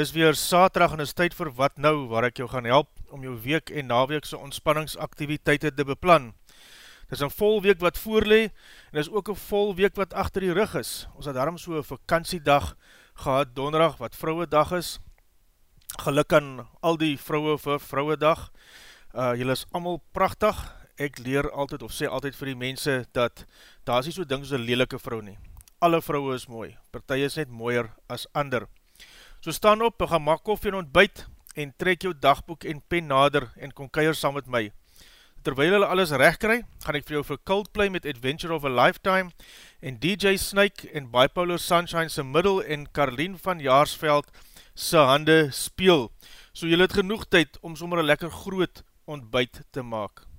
dis weer saterdag en is tyd vir Wat Nou, waar ek jou gaan help om jou week en naweekse ontspanningsaktiviteite te beplan. Dis een vol week wat voorlee, en dis ook een vol week wat achter die rug is. Ons het daarom so een vakantiedag gehad, donderdag, wat vrouwedag is. Geluk aan al die vrouwe vir vrouwedag. Uh, julle is allemaal prachtig. Ek leer altyd, of sê altyd vir die mense, dat daar is nie so ding soos een lelike vrou nie. Alle vrouwe is mooi. Partij is net mooier as ander. So staan op, gaan maak koffie en ontbijt en trek jou dagboek en pen nader en kom keier saam met my. Terwyl hulle alles recht kry, gaan ek vir jou vir Coldplay met Adventure of a Lifetime en DJ Snake en Bipolar Sunshine se middel en Carlien van Jaarsveld se hande speel. So jy het genoeg tyd om sommer een lekker groot ontbijt te maak.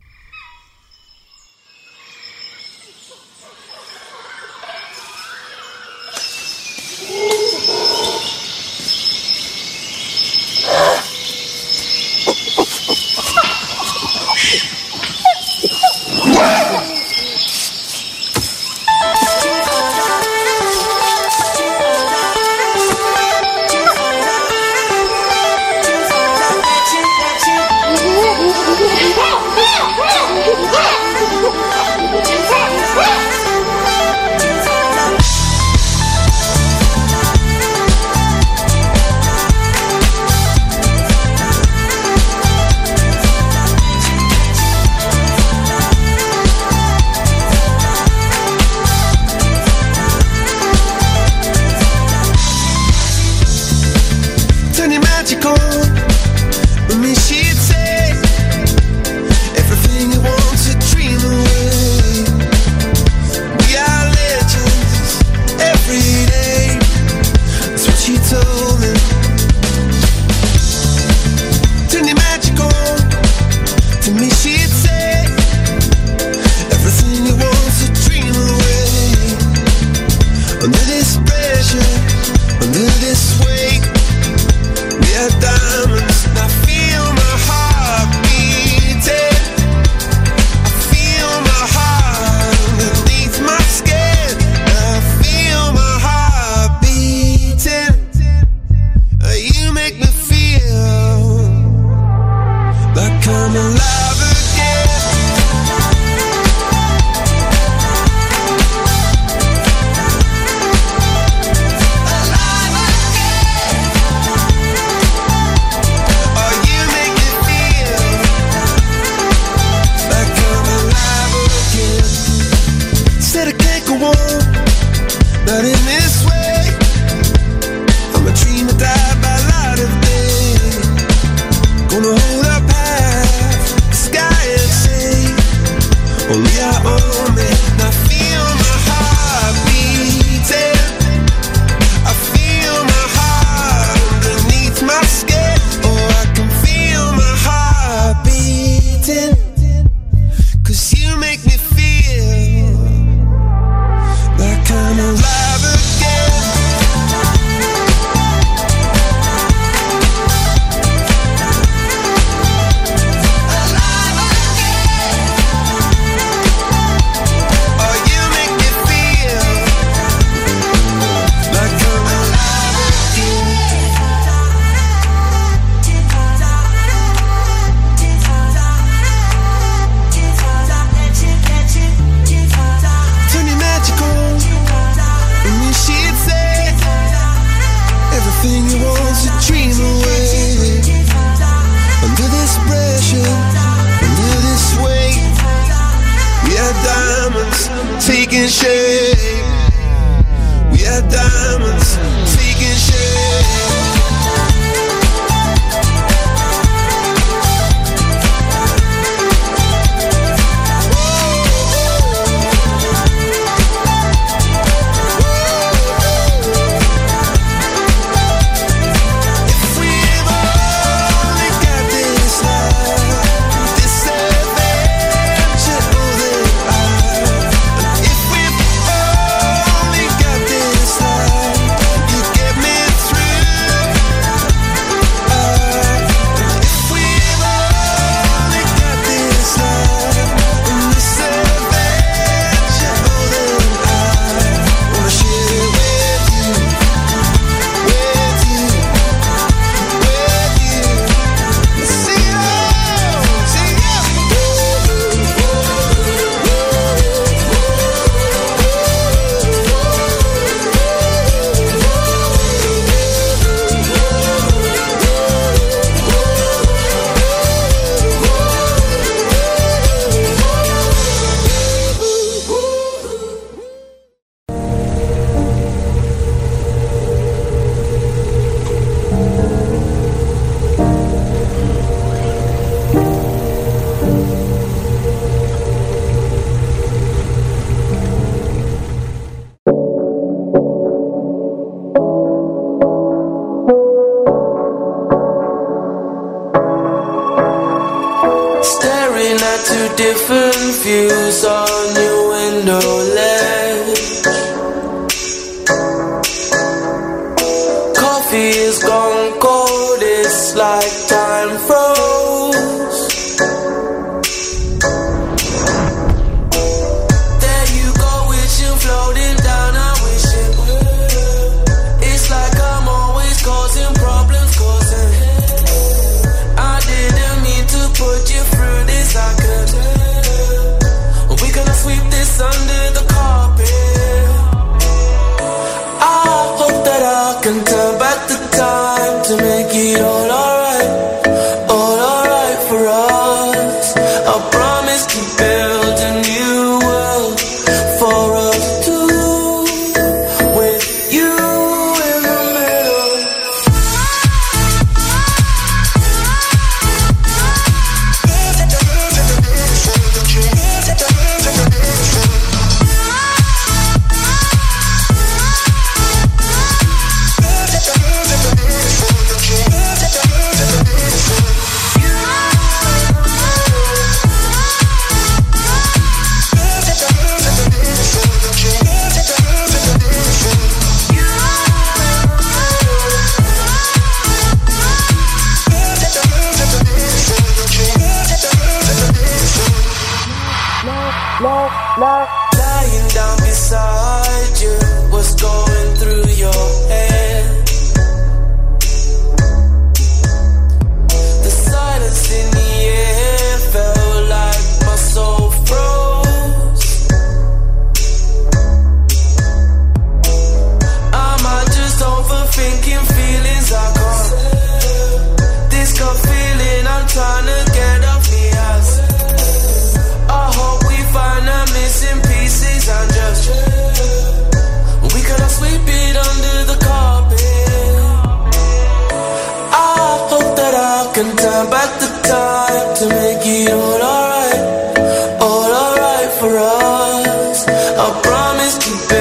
you.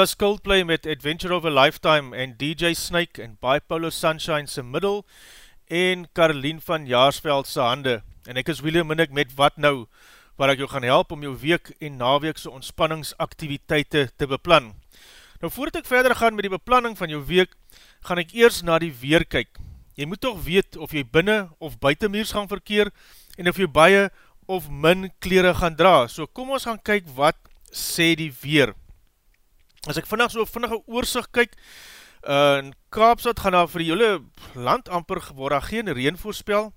was Coldplay met Adventure of a Lifetime en DJ Snake en Bipolar Sunshine se middel en Caroline van Jaarsveld se hande. En ek is William Minnick met Wat Nou, waar ek jou gaan help om jou week en naweekse ontspanningsaktiviteite te beplan. Nou voordat ek verder gaan met die beplanning van jou week, gaan ek eers na die weer kyk. Jy moet toch weet of jy binnen of buitenmuurs gaan verkeer en of jy baie of min kleren gaan dra. So kom ons gaan kyk wat sê die weer. As ek vannacht so vinnige oorzicht kyk, uh, in Kaapstad gaan daar vir die hele land amper word daar geen reen voorspel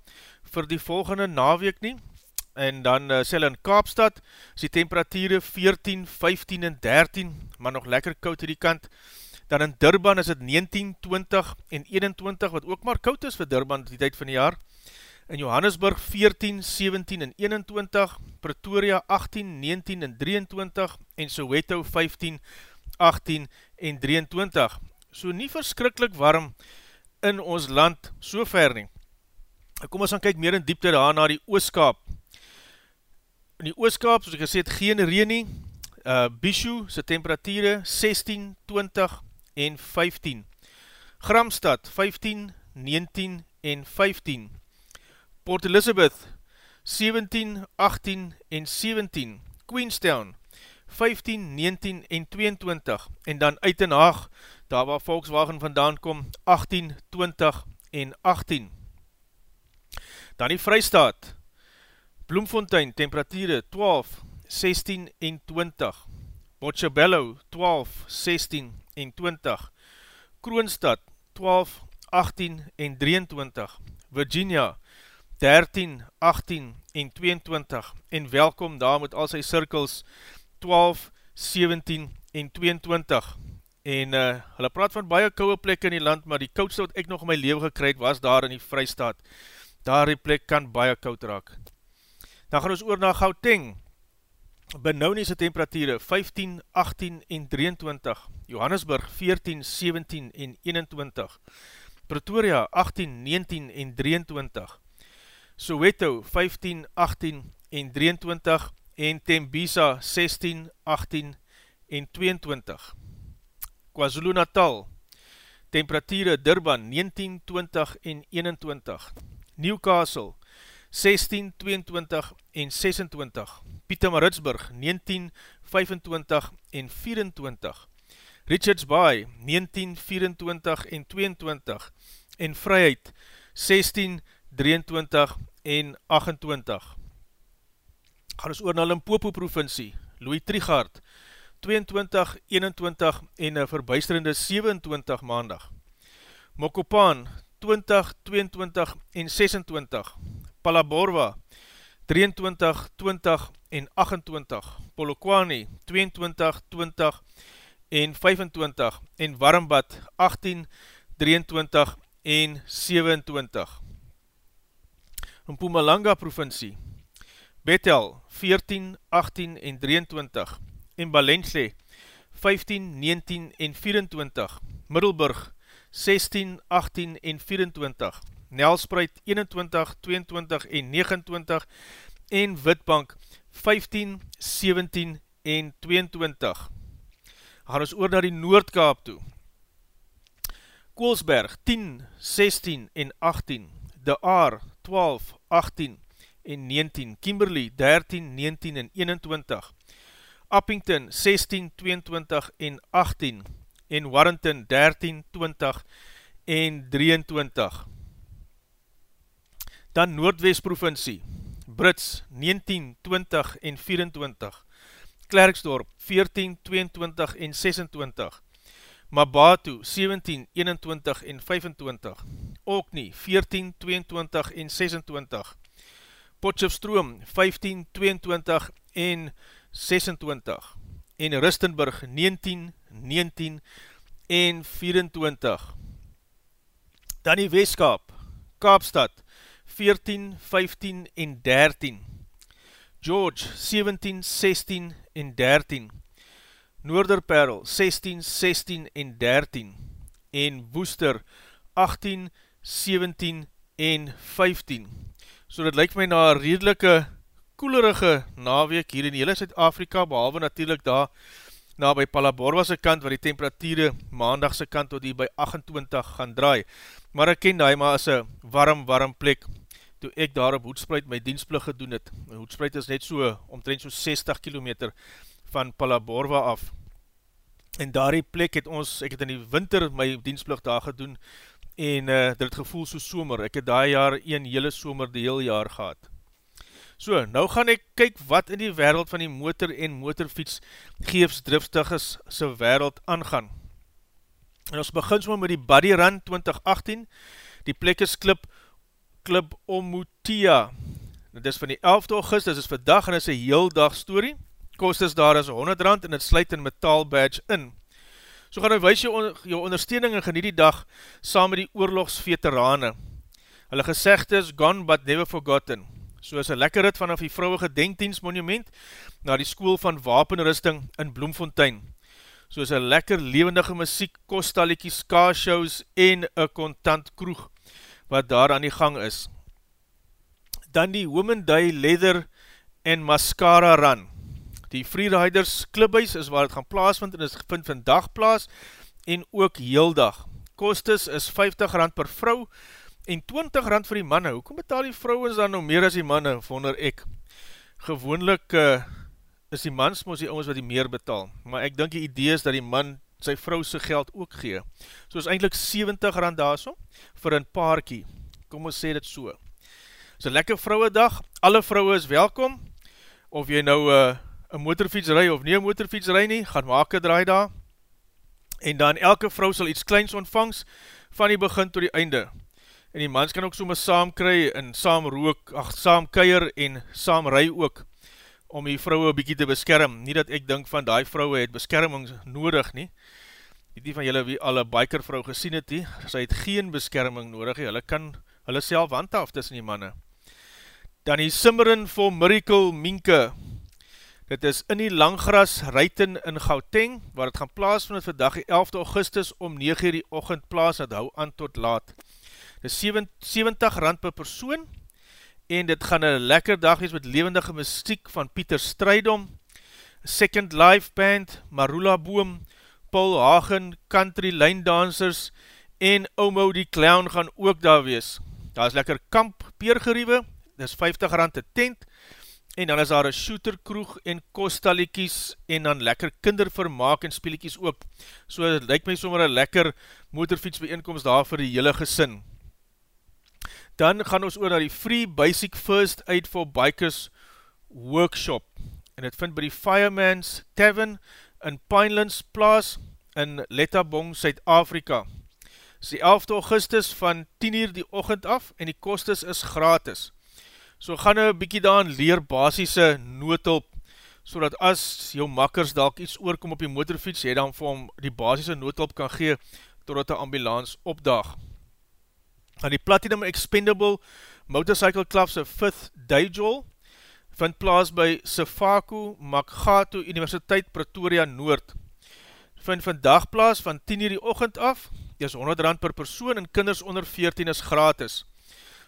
vir die volgende naweek nie. En dan uh, sê hulle in Kaapstad is die temperatuurde 14, 15 en 13, maar nog lekker koud hier die kant. Dan in Durban is het 19, 20 en 21, wat ook maar koud is vir Durban die tyd van die jaar. In Johannesburg 14, 17 en 21, Pretoria 18, 19 en 23 en Soweto 15, 18 en 23. So nie verskrikkelijk warm in ons land so ver nie. Kom ons gaan kyk meer in diepte daar na die Ooskaap. In die Ooskaap, soos ek gesê het, geen reen nie. Uh, Bishu, sy temperatuurde 16, 20 en 15. Gramstad 15, 19 en 15. Port Elizabeth 17, 18 en 17. Queenstown 15, 19 en 22. En dan uit en Haag, daar waar Volkswagen vandaan kom, 18, 20 en 18. Dan die Vrystaat, Bloemfontein, temperatuurde 12, 16 en 20. Bochebello, 12, 16 en 20. Kroonstad, 12, 18 en 23, Virginia 13, 18 en 22 en welkom daar met al sy cirkels 12, 17 en 22 en uh, hulle praat van baie kouwe plekke in die land, maar die koudste wat ek nog in my leven gekryd was daar in die vrystaat, daar die plek kan baie koud raak. Dan gaan ons oor na Gauteng, Benauwniese temperatuur 15, 18 en 23, Johannesburg 14, 17 en 21, Pretoria 18, 19 en 23, Soweto 15, 18 en 23 en Tembisa 16, 18 en 22. KwaZulu Natal, temperatuur Durban 19, 20 en 21, Newcastle 16, 22 en 26, Pietermaritzburg 19, 25 en 24, Richards Bay 19, 24 en 22 en Vryheid 16, 23 en 28. Gaan ons oor na Limpopo provincie, Louis Trigaard 22, 21 en een verbuisterende 27 maandag. Mokopaan 20, 22 en 26, Palaborwa 23, 20 en 28, Polokwane 22, 20 en 25 en Warmbad 18, 23 en 27. Mpumalanga provincie, Bethel 14, 18 en 23 en Balense 15, 19 en 24, Middelburg 16, 18 en 24, Nelspreid 21, 22 en 29 en Witbank 15, 17 en 22. Gaan ons oor na die Noordkaap toe. Koolsberg 10, 16 en 18, De Aar 12, 18 en 19, Kimberley 13, 19 en 21, Uppington 16, 22 en 18 en Warrington 13, 20 en 23 dan Noordwest provincie, Brits 19, 20 en 24, Klerksdorp 14, 22 en 26, Mabatu 17, 21 en 25, Okni 14, 22 en 26, Potchefstroom 15, 22 en 26, en Rustenburg 19, 19 en 24. Dan die Westkaap, Kaapstad 14, 15 en 13, George 17, 16 en 13, Noorderperl 16, 16 en 13, en Woester 18, 17 en 15. So dit lyk my na een redelike koelerige naweek hier in hele Zuid-Afrika, behalwe natuurlijk daar na by Palaborwase kant, waar die temperatuur maandagse kant tot die by 28 gaan draai. Maar ek ken die maar as een warm, warm plek, toe ek daar op Hoedspruit my dienstplig gedoen het. Hoedspruit is net so, omtrent so 60 km van Palaborwa af. En daar die plek het ons, ek het in die winter my dienstplig daar gedoen, en uh, dit het gevoel so somer. Ek het daar jaar een hele somer die heel jaar gehad. So, nou gaan ek kyk wat in die wereld van die motor en motorfiets geefsdriftiges sy wereld aangaan. En ons begin so met die Buddy Run 2018, die plek is klip Club Omutia. Dit is van die 11 august, dit is vandag en dit is een heel dag story. Kost is daar as 100 rand en het sluit in metaal badge in. So gaan nou wees jou, jou ondersteuning en geniet die dag saam met die oorlogsveterane. Hulle gezegd is gone but never forgotten. So is een lekker rit vanaf die vrouwige denkdienstmonument na die school van wapenrusting in Bloemfontein. So is een lekker levendige muziek, kostaliekies, ska-shows en een kontant kroeg wat daar aan die gang is. Dan die Women Day Leather en Mascara Run. Die Freeriders Clubhuis is waar het gaan plaasvind en is vind vandag plaas en ook heel dag. Kostes is 50 rand per vrou en 20 rand vir die manne. Hoekom betaal die vrouwens dan nou meer as die manne, vonder ek? Gewoonlik uh, is die mans moos die ouders wat die meer betaal. Maar ek dink die idee is dat die man sy vrou sy geld ook gee. So is eindelijk 70 rand daar so, vir een paarkie. Kom ons sê dit so. So lekker vrouwe dag, alle vrouwe is welkom, of jy nou uh, een motorfiets rij of nie een motorfiets rij nie, gaan maak een draai daar. En dan elke vrou sal iets kleins ontvangs van die begin tot die einde. En die mans kan ook soms saam kry en saam rook, ach, saam keier en saam ry ook om die vrouwe een bykie te beskerm. Nie dat ek dink van die vrouwe het beskerming nodig nie. Die van julle wie al een bikervrou gesien het, die, sy het geen beskerming nodig, hulle kan hulle self handhaaf tussen die manne. Dan die Simmerin for Miracle Minke, dit is in die Langgras Ruiten in Gauteng, waar het gaan plaas van het vandag die 11 augustus om 9 uur die ochend plaas, het hou aan tot laat. Dit is 70 rand per persoon, en dit gaan een lekker dag wees met levendige muziek van Pieter Strijdom, Second Life Band, Marula Boom, Paul Hagen, Country Line Dancers en Omo die Clown gaan ook daar wees. Daar is lekker kamp peergeriewe, dit is 50 rand te tent, en dan is daar een shooter kroeg en kostaliekies en dan lekker kindervermaak en speeliekies ook. So het lyk my sommer een lekker motorfiets bijeenkomst daar vir die hele gesin. Dan gaan ons oor na die Free Basic First Aid for Bikers Workshop. En het vind by die Fireman's Tavern in Pinelands Plaas in Lettabong, Suid-Afrika. Dit is die 11 augustus van 10 uur die ochend af en die kostes is gratis. So gaan nou bykie daar leer basisse noodhulp, so dat as jou makkers dalk iets oorkom op die motorfiets, jy dan vir hom die basisse noodhulp kan gee, totdat die ambulance opdaag. Dan die Platinum Expendable Motorcycle Club's 5th Dayjol vind plaas by Sefaku Makgato Universiteit Pretoria Noord. Vind vandag plaas van 10 uur die ochend af, die is 100 rand per persoon en kinders onder 14 is gratis.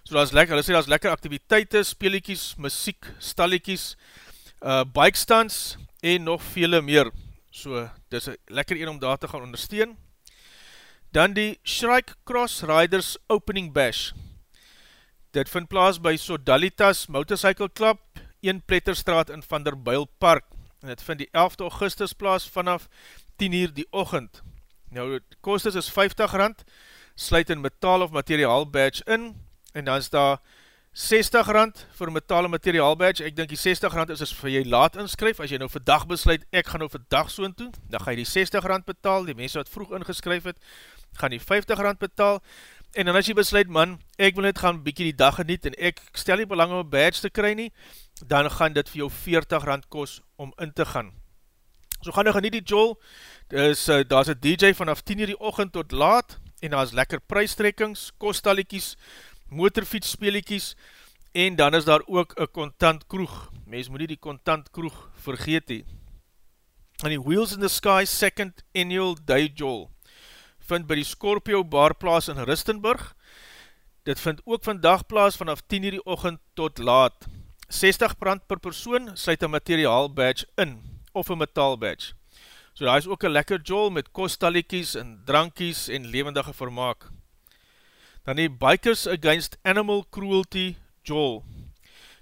So dat is lekker, hulle sê dat is lekker activiteite, speeliekies, muziek, stalliekies, uh, bikestands en nog vele meer. So, dit is lekker een om daar te gaan ondersteun. Dan die Shrike Cross Riders Opening Bash. Dit vind plaas by Sodalitas Motorcycle Club, 1 Pletterstraat in Vanderbuil Park. En dit vind die 11 augustus plaas vanaf 10 uur die ochend. Nou, kostes is 50 rand, sluit in metaal of materiaal badge in, en dan is daar 60 rand vir metaal en materiaal badge. Ek dink die 60 rand is as vir jy laat inskryf, as jy nou vir dag besluit, ek gaan nou vir dag soon toe, dan ga jy die 60 rand betaal, die mense wat vroeg ingeskryf het, gaan die 50 rand betaal, en dan as jy besluit, man, ek wil net gaan bykie die dag geniet, en ek stel nie belang om een badge te kry nie, dan gaan dit vir jou 40 rand kos om in te gaan. So gaan nou geniet die Joel, dus, uh, daar is een DJ vanaf 10 uur die ochend tot laat, en daar is lekker prijstrekkings, kostaliekies, motorfiets speeliekies, en dan is daar ook een kontant kroeg. Mens moet nie die kontant kroeg vergeet hee. En die Wheels in the Sky Second Annual Day Joel, vind by die Scorpio Bar plaas in Ristenburg. Dit vind ook vandag plaas vanaf 10 uur die ochend tot laat. 60 brand per persoon sluit een materiaal badge in, of een metaal badge. So daar is ook een lekker jol met kostaliekies en drankies en levendige vermaak. Dan die Bikers Against Animal Cruelty Jol.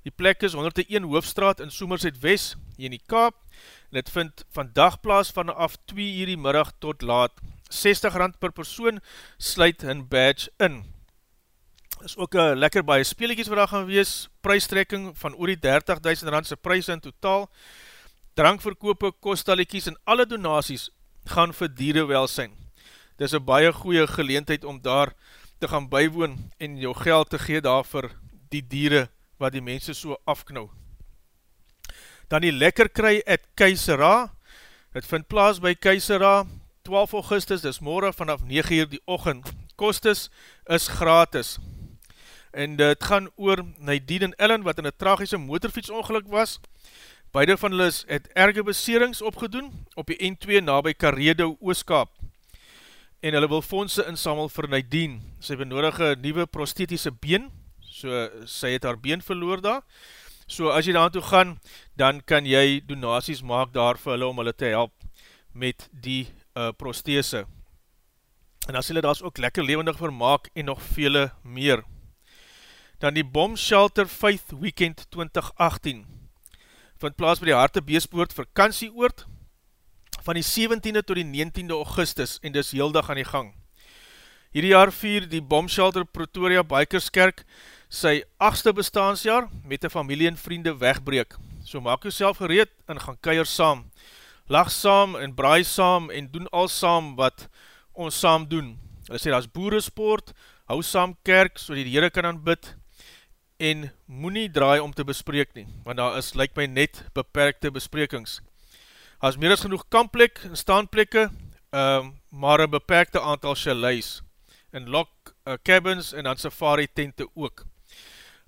Die plek is 101 Hoofstraat in Somerset West, hier in die Kaap, en het vind vandag plaas vanaf 2 uur die middag tot laat. 60 rand per persoon sluit hun badge in. Is ook een lekker baie speelikies wat daar gaan wees, prijstrekking van oor die 30.000 randse prijs in totaal, drankverkope, kostaliekies en alle donaties gaan vir dierewelsijn. Dit is een baie goeie geleentheid om daar te gaan bywoon en jou geld te gee daar vir die diere wat die mense so afknou. Dan die lekker kry at Keisera, het vind plaas by Keisera, 12 augustus, dis morgen vanaf 9 uur die ochend, kostes is gratis, en dit gaan oor Nadine en Ellen, wat in een tragische motorfietsongeluk was, beide van hulle het erge beserings opgedoen, op die N2 na by Karedo Ooskaap, en hulle wil fondse insamel vir Nadine, sy benodige nieuwe prosthetische been, so sy het haar been verloor daar, so as jy daar toe gaan, dan kan jy donaties maak daar vir hulle om hulle te help met die uh, prosthese. En as hulle daar ook lekker levendig vermaak en nog vele meer. Dan die Bomb Shelter Faith Weekend 2018 vind plaas by die Hartebeespoort vakantieoord van die 17e tot die 19e augustus en dis heel dag aan die gang. Hierdie jaar vier die Bomb Shelter Pretoria Bikerskerk sy 8ste bestaansjaar met die familie en vriende wegbreek. So maak jou gereed en gaan keier saam. lach saam en braai saam en doen al saam wat ons saam doen. Hulle sê, dat is boeresport, hou saam kerk, so die Heere kan aanbid, en moet nie draai om te bespreek nie, want daar is, lyk my, net beperkte besprekings. Is meer as genoeg kampplek en staanplekke, um, maar een beperkte aantal chalets, en lock uh, cabins en dan safari tente ook.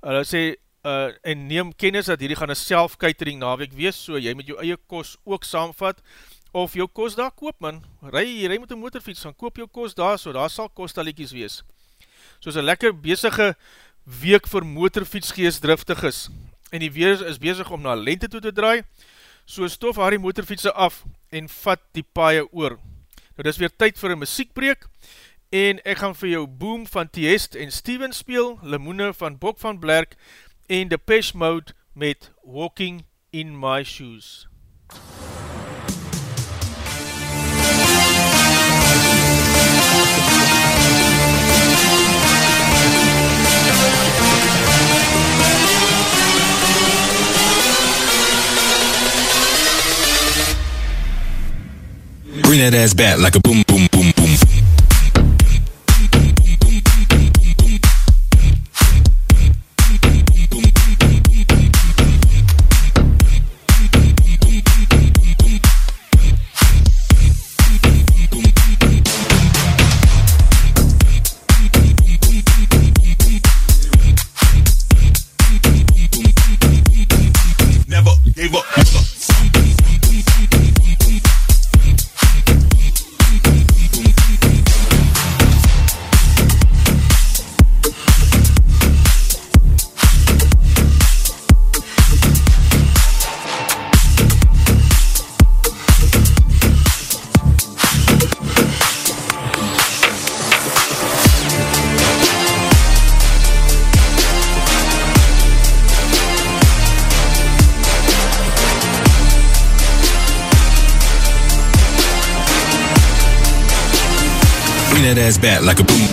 Hulle sê, uh, en neem kennis dat hierdie gaan een self-catering naweek wees, so jy met jou eie kos ook saamvat, of jou kos daar koop man, rij, rij met een motorfiets, dan koop jou kos daar, so daar sal kostaliekies wees. So is een lekker bezige week vir motorfietsgeest driftig is, en die weer is bezig om na lente toe te draai, so stof haar die motorfietse af, en vat die paie oor. Nou, dit is weer tyd vir een muziekbreek, en ek gaan vir jou Boom van Tiest en Steven speel, Limoene van Bok van Blerk, en Depeche Mode met Walking in My Shoes. Bring that ass back like a boom, boom, boom, boom. Ass back like a boom,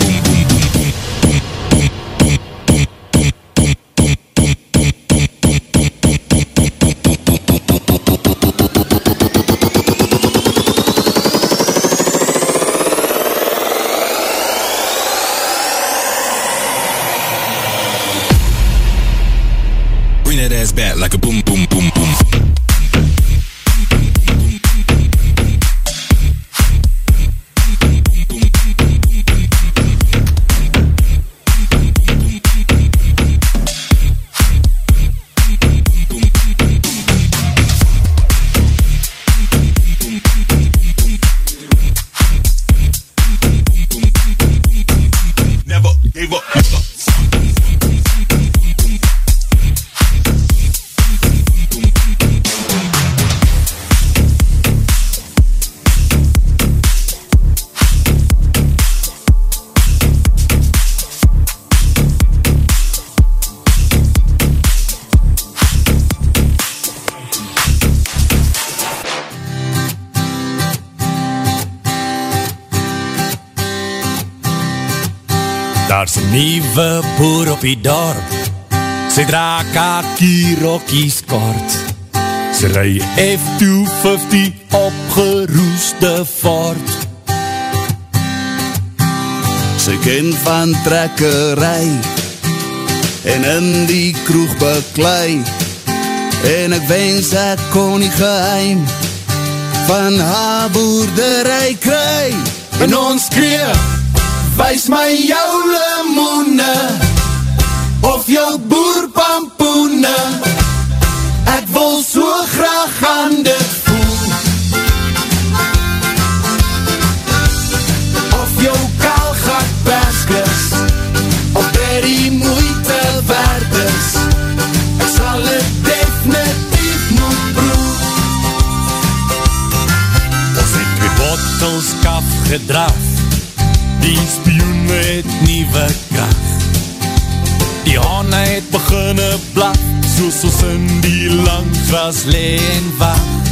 nuwe boer op die dorp. Sy dra kakierokkies kort. Sy ry F250 opgeroeste Ford. Sy ken van trekkery En in die kroeg beklei En ek wens ek kon die geheim Van haar boerderij kry En ons kreeg Wys my jou limoene Of jou boerpampoene. Ek wil so graag aan dit voel. Of jou kaalgat perskes Of dit die moeite werd is. Ek sal het definitief moet proef Ons het twee bottels kaf gedraf die spioen het nieuwe kracht Die hane het beginne blak Soos ons in die lang gras leen wacht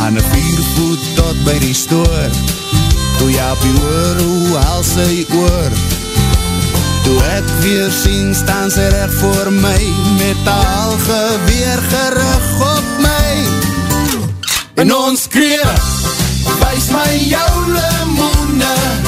Aan een viervoet tot by die stoor Toe jy op die oor, hoe haal sy oor? Toe ek weer sien, staan sy recht voor my Met al geweer gerig op my. En ons kreeg, wees my jou limoene.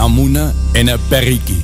Namuna en een perikkie.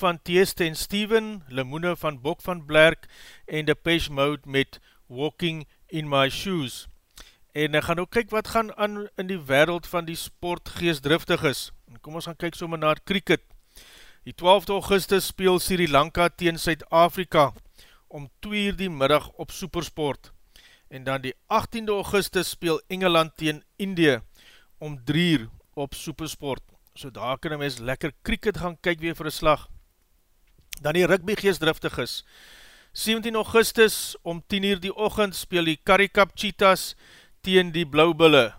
Van Teeste en Steven, Limoene van Bok van Blerk en Depeche Mode met Walking in My Shoes. En gaan nou kyk wat gaan aan in die wereld van die sport geestdriftig is. En kom ons gaan kyk sommer na het cricket. Die 12 augustus speel Sri Lanka teen Suid-Afrika om 2 uur die middag op Supersport. En dan die 18 augustus speel Engeland teen Indië om 3 uur op Supersport. So daar kan een mens lekker cricket gaan kyk weer vir een slag. Dan die rugby geestdriftig is. 17 augustus om 10 uur die ochend speel die Curry Cup Cheetahs teen die Blauwbulle.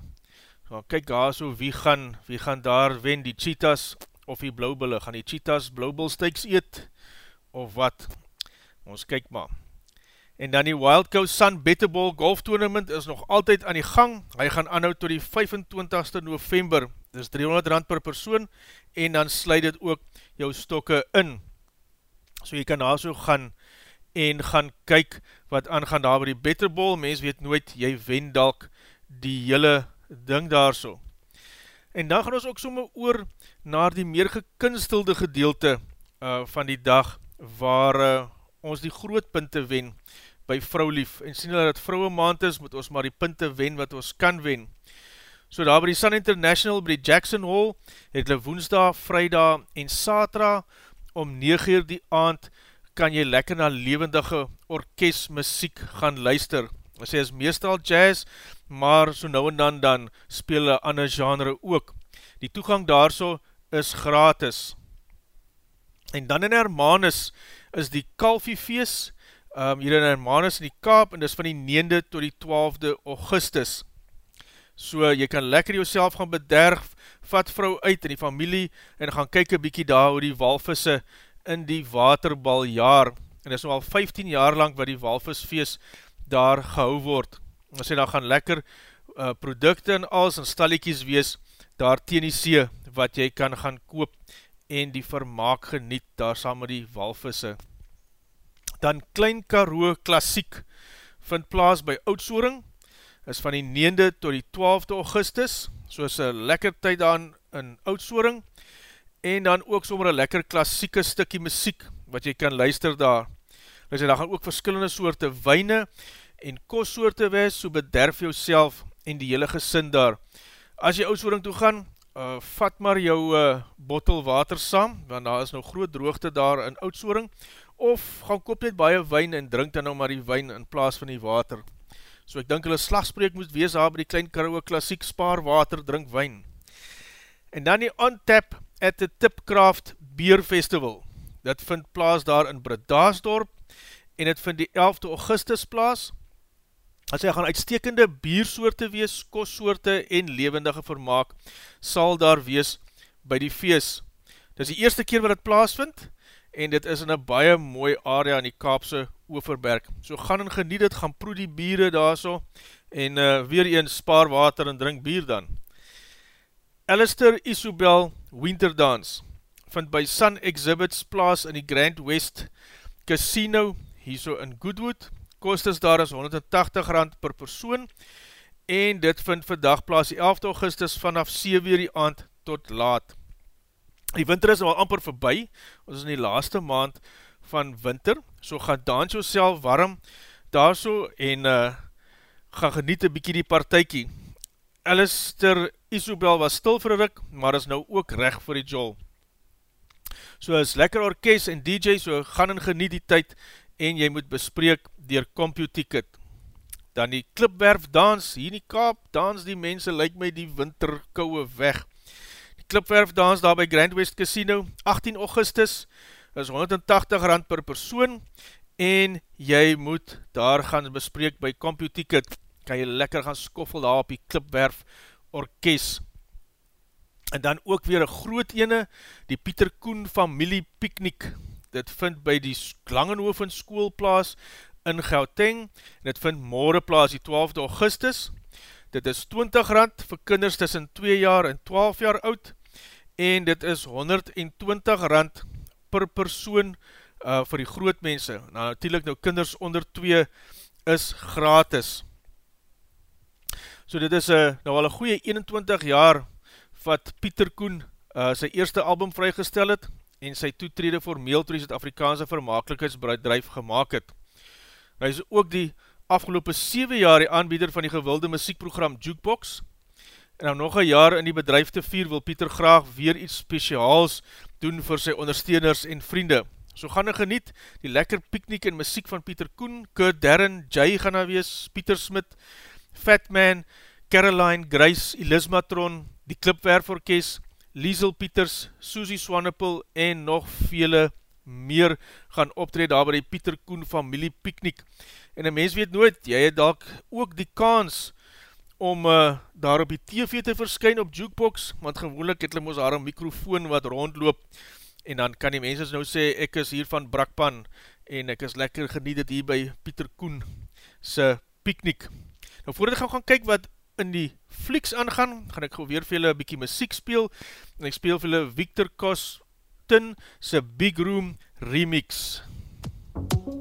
So, kyk daar so wie gaan, wie gaan daar wen, die Cheetahs of die Blauwbulle. Gaan die Cheetahs Blauwbulsteaks eet of wat? Ons kyk maar. En dan die Wild Coast Sun Betterball Golf Tournament is nog altyd aan die gang. Hy gaan anhoud tot die 25ste november. Dit is 300 rand per persoon en dan sluit dit ook jou stokke in. So jy kan daar so gaan en gaan kyk wat aangaan daar by die Betterball. Mens weet nooit, jy wen dalk die hele ding daar so. En dan gaan ons ook somme oor naar die meer gekunstelde gedeelte uh, van die dag waar uh, ons die groot punte wen by vrouwlief en sien dat het vrouwe maand is, moet ons maar die punte wen wat ons kan wen. So daar by die Sun International, by die Jackson Hall, het hulle woensdag, vrijdag en satra om 9 uur die aand kan jy lekker na levendige orkest muziek gaan luister. Sê is meestal jazz, maar so nou en dan dan speel een ander genre ook. Die toegang daar so is gratis. En dan in Hermanus is die Kalfiefeest, um, hier in Hermanus in die Kaap, en dis van die 9de tot die 12de augustus. So, jy kan lekker jouself gaan bederf, vat vrou uit in die familie, en gaan kyk een bykie daar oor die walvisse in die waterbaljaar. En dis nou al 15 jaar lang wat die walvisfeest daar gehou word. En sê, dan gaan lekker uh, producte en alles en stalliekies wees daar teen die see, wat jy kan gaan koop en die vermaak geniet daar saam met die walvisse. Dan Klein Karoo Klassiek vind plaas by Oudsoring, is van die 9de tot die 12de augustus, soos een lekker tyd daar in Oudsoring, en dan ook sommer een lekker klassieke stikkie muziek, wat jy kan luister daar. Dus daar gaan ook verskillende soorte wijne en kostsoorte wees, so bederf jou en die hele gesin daar. As jy Oudsoring toe gaan, uh, vat maar jou uh, bottel water saam, want daar is nou groot droogte daar in oudsoring, of gaan koop net baie wijn en drink dan nou maar die wijn in plaas van die water. So ek dink hulle slagspreek moet wees daar by die klein karoe klassiek spaar water, drink wijn. En dan die On Tap at the Tipcraft Beer Festival. Dit vind plaas daar in Bredaasdorp en het vind die 11de augustus plaas, as hy gaan uitstekende biersoorte wees, kostsoorte en levendige vermaak, sal daar wees by die feest. Dit is die eerste keer wat het plaasvind, en dit is in een baie mooi area in die Kaapse Overberg. So gaan en geniet het, gaan proe die bieren daar so, en uh, weer een spaar water en drink bier dan. Alistair Isobel Winterdance vind by Sun Exhibits plaas in die Grand West Casino, hier so in Goodwood, kostes daar is 180 rand per persoon en dit vind vandag plaas die 11 augustus vanaf 7 uur die aand tot laat. Die winter is al amper verby, ons is in die laaste maand van winter, so gaan dans jouself warm daar so en uh, gaan geniet een bykie die partijkie. Alistair Isobel was stil vir ruk, maar is nou ook recht vir die jol. So is lekker orkest en DJ, so gaan en geniet die tyd en jy moet bespreek dier CompuTicket. Dan die klipwerf dans, hier in die kaap, dans die mense, lyk my die winterkouwe weg. Klipwerf dans daar by Grand West Casino, 18 augustus, is 180 rand per persoon, en jy moet daar gaan bespreek by CompuTicket, kan jy lekker gaan skoffel daar op die klipwerf orkest. En dan ook weer een groot ene, die Pieter Koen familie piknik, dit vind by die Langenhoven schoolplaas in Gauteng, en het vind morgen plaas die 12 augustus, dit is 20 rand vir kinders tussen 2 jaar en 12 jaar oud, en dit is 120 rand per persoon uh, vir die groot mense, nou natuurlijk nou kinders onder 2 is gratis, so dit is uh, nou al een goeie 21 jaar wat Pieter Koen uh, sy eerste album vrygestel het, en sy toetrede formeel toe die Zuid-Afrikaanse vermakelijkheidsbedrijf gemaakt het. Hy is ook die afgelopen 7 jaar die aanbieder van die gewilde muziekprogram Jukebox, nou nog een jaar in die bedrijf te vier wil Pieter graag weer iets speciaals doen vir sy ondersteuners en vriende. So gaan hy geniet, die lekker piknik en muziek van Pieter Koen, Kurt Darren, Jay gaan hy wees, Pieter Smit, Fatman, Caroline, Grace, Elismatron, die Klipwerforkest, Liesel Pieters, Susie Swanepoel en nog vele meer gaan optred daar by die Pieter Koen familie piknik. En een mens weet nooit, jy het dalk ook die kans om uh, daar op die TV te verskyn op Jukebox, want gewoonlik het hulle moes daar een microfoon wat rondloop, en dan kan die mense nou sê, ek is hier van Brakpan, en ek is lekker geniet het hier by Pieter Koen sy piknik. Nou voordat ek gaan gaan kyk wat in die flieks aangaan, gaan ek weer vir julle een bykie muziek speel, en ek speel vir julle Victor Costin sy Big Room Remix. MUZIEK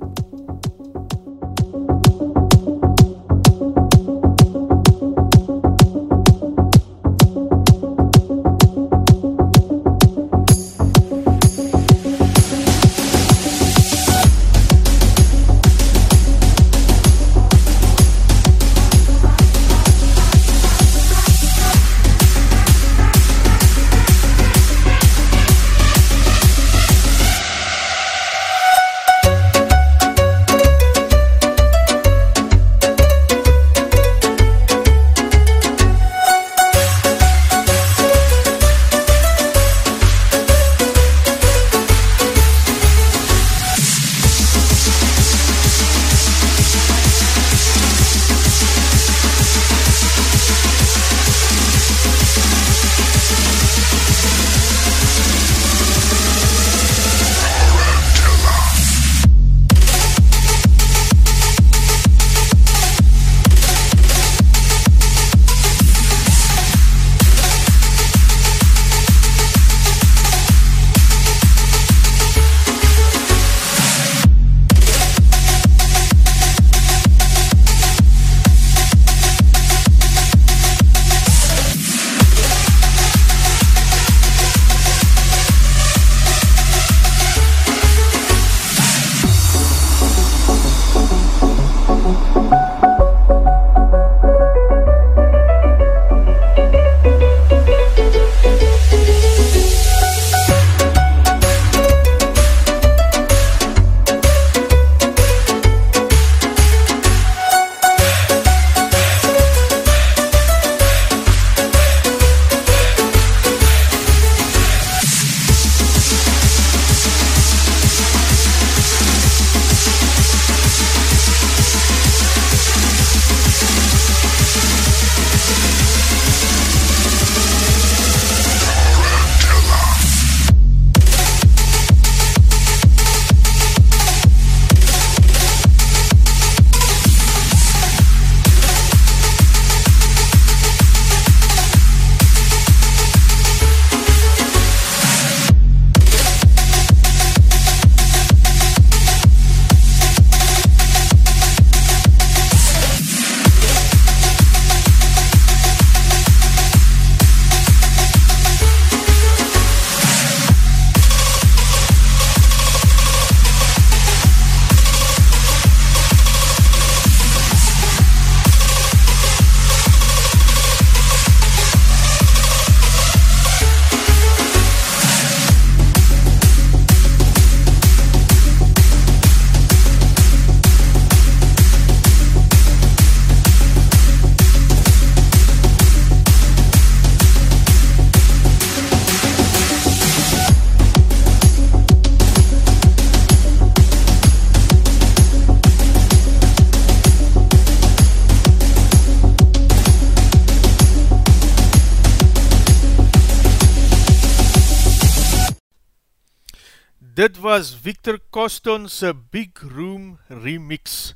was Victor Coston se Big Room Remix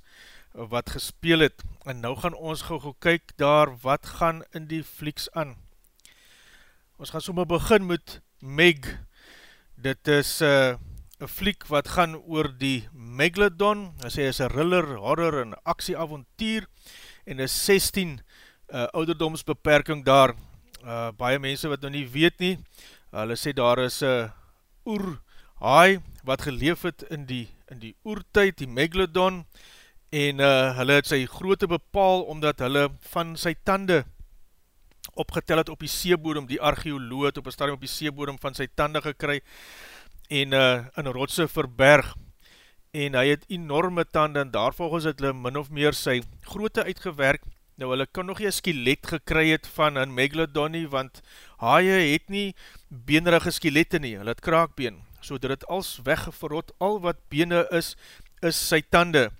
wat gespeel het. En nou gaan ons gauw gauw kyk daar wat gaan in die flieks aan. Ons gaan sommer begin met Meg. Dit is uh, een fliek wat gaan oor die Megalodon. Hy sê is een riller, horror en actieavontuur en is 16 uh, ouderdomsbeperking daar. Uh, baie mense wat nou nie weet nie, hulle sê daar is een uh, oer haai wat geleef het in die, in die oertijd, die Megalodon, en uh, hulle het sy groote bepaal, omdat hulle van sy tande opgetel het op die seeboedem, die archeoloog het op een stadium op die seeboedem van sy tande gekry, en uh, in rotse verberg, en hy het enorme tande, en daarvolgens het hulle min of meer sy groote uitgewerk, nou hulle kan nog nie een skelet gekry het van een Megalodon nie, want haie het nie beenerige skelette nie, hulle het kraakbeen, so dit het als weggeverrot, al wat bene is, is sy tande,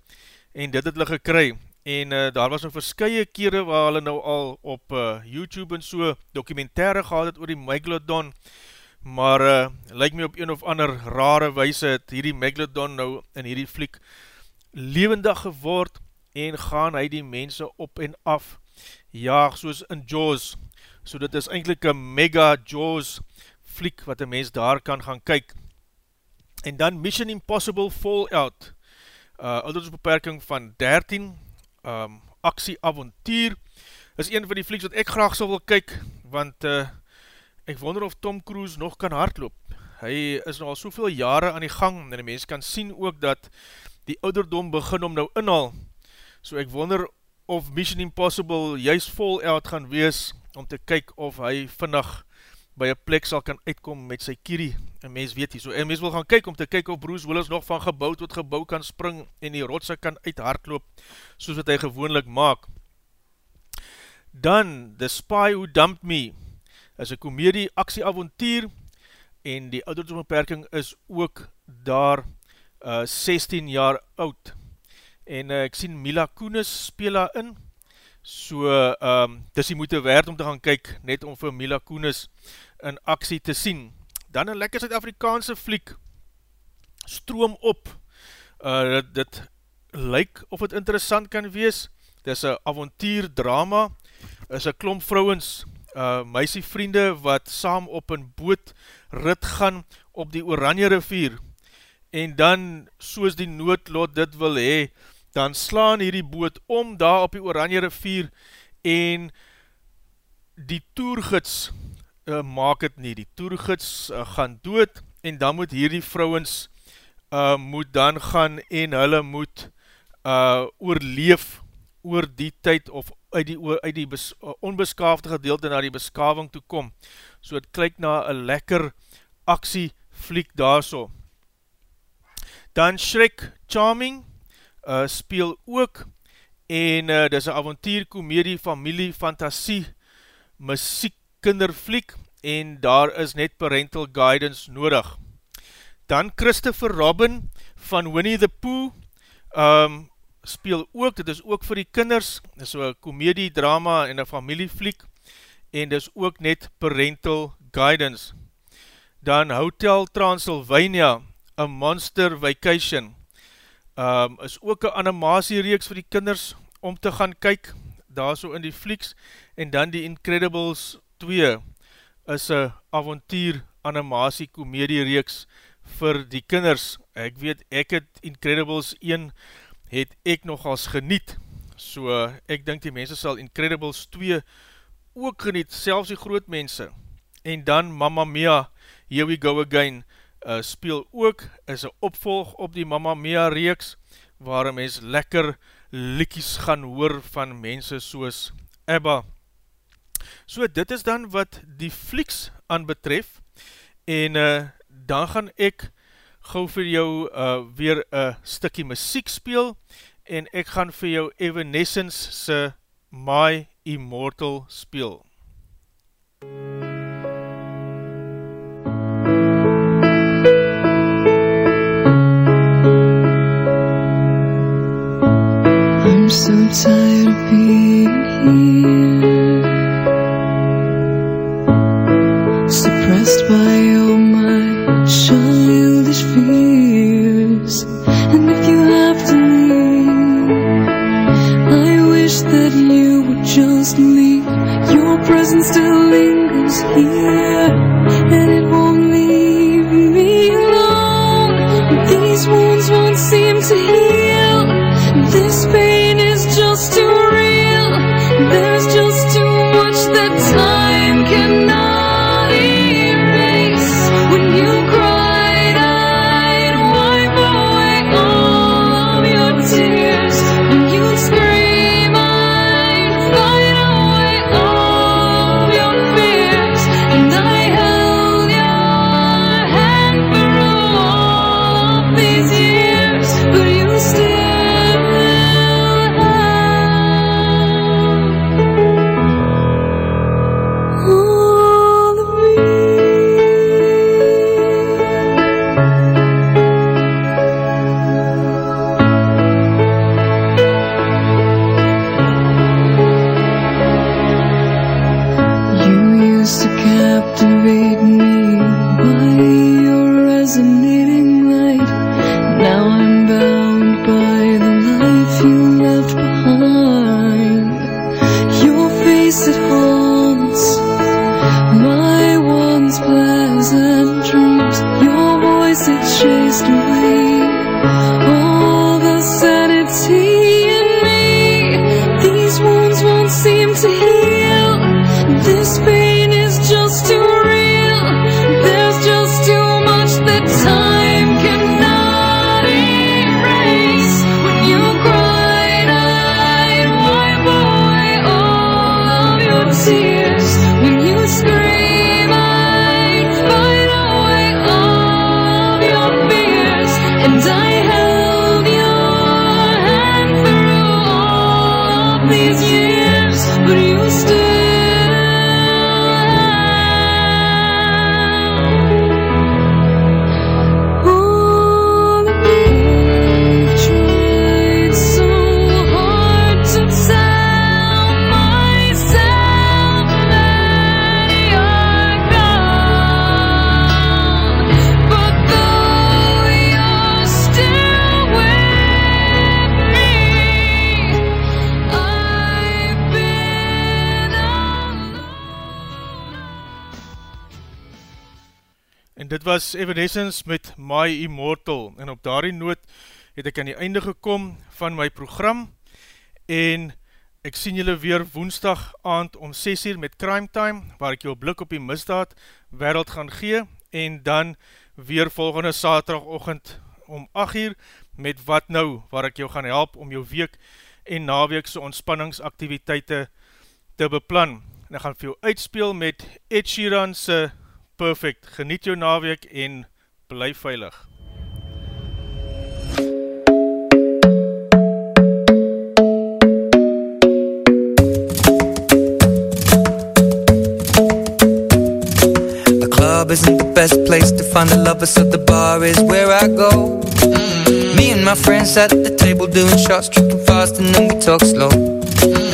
en dit het hulle gekry, en uh, daar was nou verskye kere waar hulle nou al op uh, YouTube en so documentaire gehad het oor die Megalodon, maar uh, lyk my op een of ander rare weise het hierdie Megalodon nou in hierdie fliek levendig geword en gaan hy die mense op en af jaag soos in Jaws, so dit is eindelijk een mega Jaws fliek wat een mens daar kan gaan kyk. En dan Mission Impossible Fallout, uh, oudersbeperking van 13, um, actie avontuur, is een van die flieks wat ek graag sal wil kyk, want uh, ek wonder of Tom Cruise nog kan hardloop. Hy is nou al soveel jare aan die gang, en die mens kan sien ook dat die ouderdom begin om nou inhaal, so ek wonder of Mission Impossible juist uit gaan wees, om te kyk of hy vinnig by een plek sal kan uitkom met sy kierie, en mens weet nie, so en mens wil gaan kyk om te kyk of Bruce Willis nog van gebouw tot gebouw kan spring, en die rotse kan uithardloop, soos wat hy gewoonlik maak. Dan, The Spy Who Dumped Me, is een komedie actieavontuur, en die ouderdombeperking is ook daar uh, 16 jaar oud. En uh, ek sien Mila Koenis speel daar in, so um, dis die moeite werd om te gaan kyk, net om vir Mila Koenis in actie te sien. Dan een lekker Zuid-Afrikaanse fliek, Stroom op, uh, dit, dit lyk of het interessant kan wees, dit is een avontuur drama, is een klomp vrouwens, uh, meisievriende wat saam op een boot rit gaan op die Oranje rivier, en dan, soos die noodlot dit wil hee, dan slaan hierdie boot om daar op die Oranje rivier, en die toergids uh, maak het nie, die toergids uh, gaan dood, en dan moet hierdie vrouwens uh, moet dan gaan, en hulle moet uh, oorleef oor die tyd, of uit die, uit die bes, uh, onbeskaafde gedeelte na die beskaving toe kom. So het klik na een lekker aksie fliek daar so. Dan Shrek Charming uh, speel ook en uh, dit is een avontuur, komedie, familie, fantasie, muziek, kinderfliek en daar is net parental guidance nodig. Dan Christopher Robin van Winnie the Pooh um, speel ook, dit is ook vir die kinders, dit is een komedie, drama en een familiefliek, en dit is ook net parental guidance. Dan Hotel Transylvania, A Monster Vacation, um, is ook een animatiereeks vir die kinders om te gaan kyk, daar so in die flieks, en dan die Incredibles 2, is een avontuur animatie komediereeks vir die kinders. Ek weet, ek het Incredibles 1 het ek nogals geniet, so ek dink die mense sal Incredibles 2 ook geniet, selfs die groot mense, en dan Mamma Mia, Here We Go Again, uh, speel ook, is een opvolg op die Mamma Mia reeks, waar een mens lekker likies gaan hoor van mense soos Ebba. So dit is dan wat die flieks aan betref, en uh, dan gaan ek gauw vir jou uh, weer een stikkie muziek speel en ek gaan vir jou Evanescence se My Immortal speel. I'm so tired of being here. Suppressed by all my childish fears. And if you have to leave I wish that you would just leave. Your presence still lingers here was Evanescence met My Immortal. En op daardie noot het ek aan die einde gekom van my program. En ek sien julle weer woensdag aand om 6 uur met Crime Time, waar ek jou blik op die misdaad wereld gaan gee. En dan weer volgende saterdagochtend om 8 uur met Wat Nou, waar ek jou gaan help om jou week en naweekse ontspanningsaktiviteite te beplan. En ek gaan vir jou uitspeel met Ed Sheeran'se Perfect. Geniet jou naweek en bly veilig. The club isn't the best place to find the lovers, so the bar is where I go. Me and my friends at the table doing shots, tripping fast, and then we talk slow.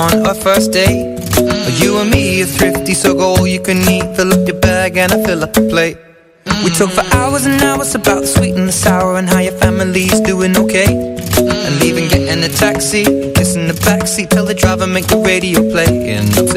On our first date. You and me are thrifty, so go all you can eat. Fill up your bag and I fill up the plate. We talk for hours and hours about the sweet and the sour and how your family's doing okay. And leaving, getting a taxi, kissing the backseat, tell the driver make the radio play. And